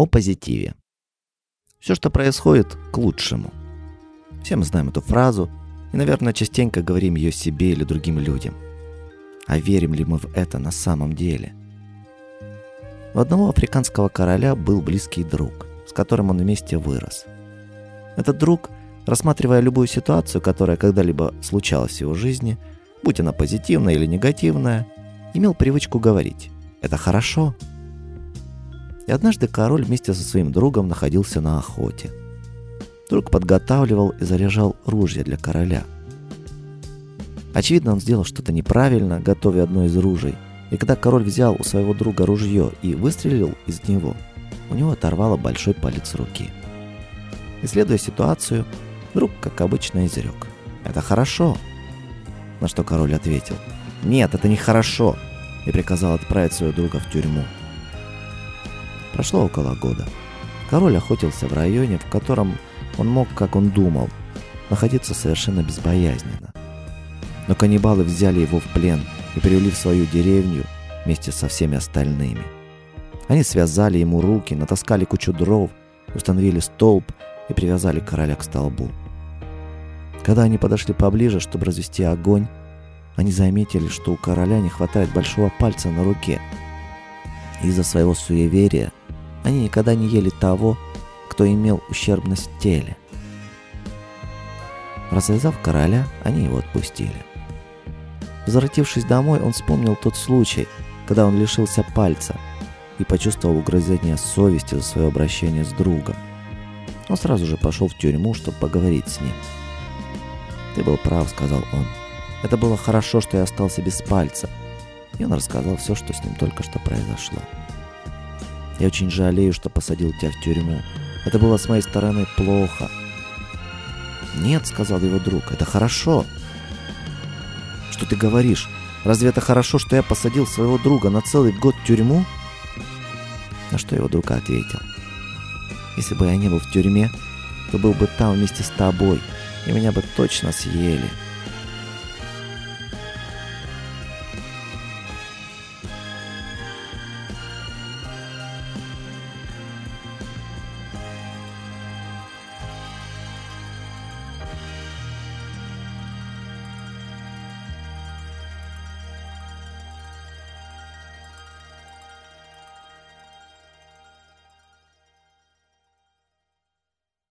О позитиве. Все, что происходит, к лучшему. Все мы знаем эту фразу и, наверное, частенько говорим ее себе или другим людям. А верим ли мы в это на самом деле? У одного африканского короля был близкий друг, с которым он вместе вырос. Этот друг, рассматривая любую ситуацию, которая когда-либо случалась в его жизни, будь она позитивная или негативная, имел привычку говорить «это хорошо». И однажды король вместе со своим другом находился на охоте. Друг подготавливал и заряжал ружья для короля. Очевидно, он сделал что-то неправильно, готовя одно из ружей – и когда король взял у своего друга ружье и выстрелил из него, у него оторвало большой палец руки. Исследуя ситуацию, друг, как обычно, изрек. «Это хорошо!» На что король ответил. «Нет, это не хорошо!» и приказал отправить своего друга в тюрьму. Прошло около года. Король охотился в районе, в котором он мог, как он думал, находиться совершенно безбоязненно. Но каннибалы взяли его в плен – и привели в свою деревню вместе со всеми остальными. Они связали ему руки, натаскали кучу дров, установили столб и привязали короля к столбу. Когда они подошли поближе, чтобы развести огонь, они заметили, что у короля не хватает большого пальца на руке. Из-за своего суеверия они никогда не ели того, кто имел ущербность в теле. Развязав короля, они его отпустили. Возвратившись домой, он вспомнил тот случай, когда он лишился пальца и почувствовал угрызение совести за свое обращение с другом. Он сразу же пошел в тюрьму, чтобы поговорить с ним. «Ты был прав», — сказал он. «Это было хорошо, что я остался без пальца». И он рассказал все, что с ним только что произошло. «Я очень жалею, что посадил тебя в тюрьму. Это было с моей стороны плохо». «Нет», — сказал его друг, — «это хорошо что ты говоришь? Разве это хорошо, что я посадил своего друга на целый год в тюрьму?» На что его друг ответил. «Если бы я не был в тюрьме, то был бы там вместе с тобой, и меня бы точно съели».